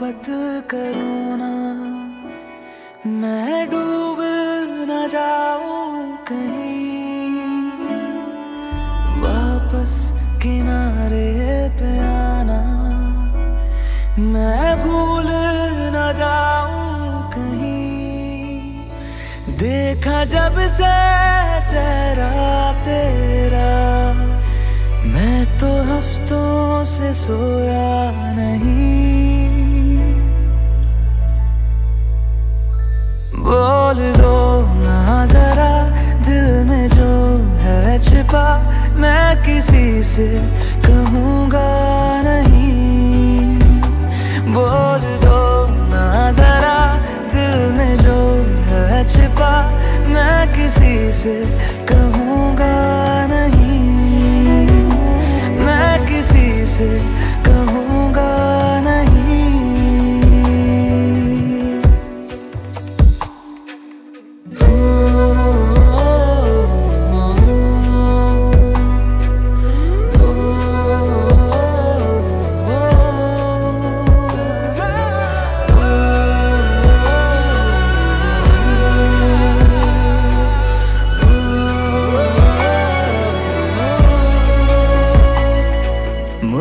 बात करूँ ना, मैं डूब न जाऊँ कहीं। वापस किनारे पे आना, मैं भूल न जाऊँ कहीं। देखा जब से चेहरा तेरा से सोया नहीं। बोल दो ना जरा, दिल में जो है छिपा, मैं किसी से कहूँगा नहीं। बोल दो ना जरा, दिल में जो है छिपा, मैं किसी से कहूँगा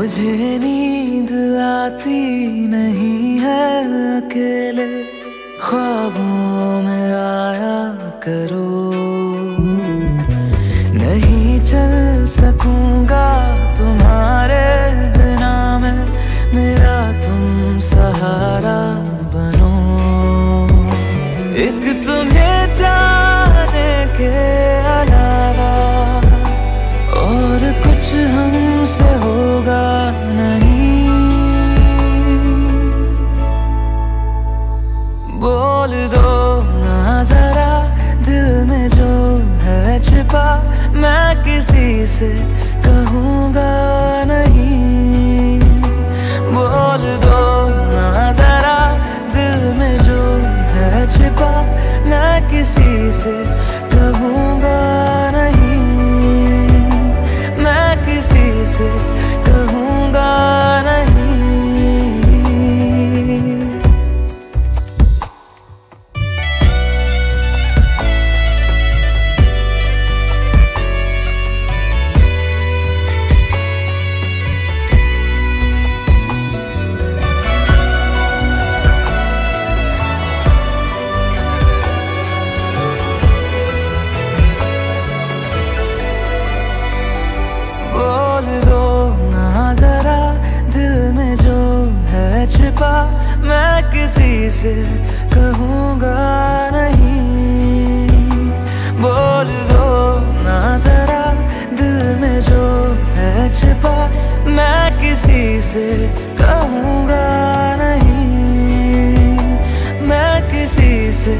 मुझे नींद आती नहीं है अकेले, ख्वाबों में आया करो। नहीं चल सकूँगा तुम्हारे बिना मैं, मेरा तुम सहारा बनो। एक तुम्हें जाने के अलावा और कुछ हमसे होगा। नहीं। बोल दो जरा, दिल में जो है छिपा, मैं किसी से कहूँगा नहीं। बोल दो जरा, दिल में जो है छिपा, मैं किसी से कहूँगा किसी से कहूँगा नहीं। बोल दो ना जरा दिल में जो है छिपा, मैं किसी से कहूँगा नहीं। मैं किसी से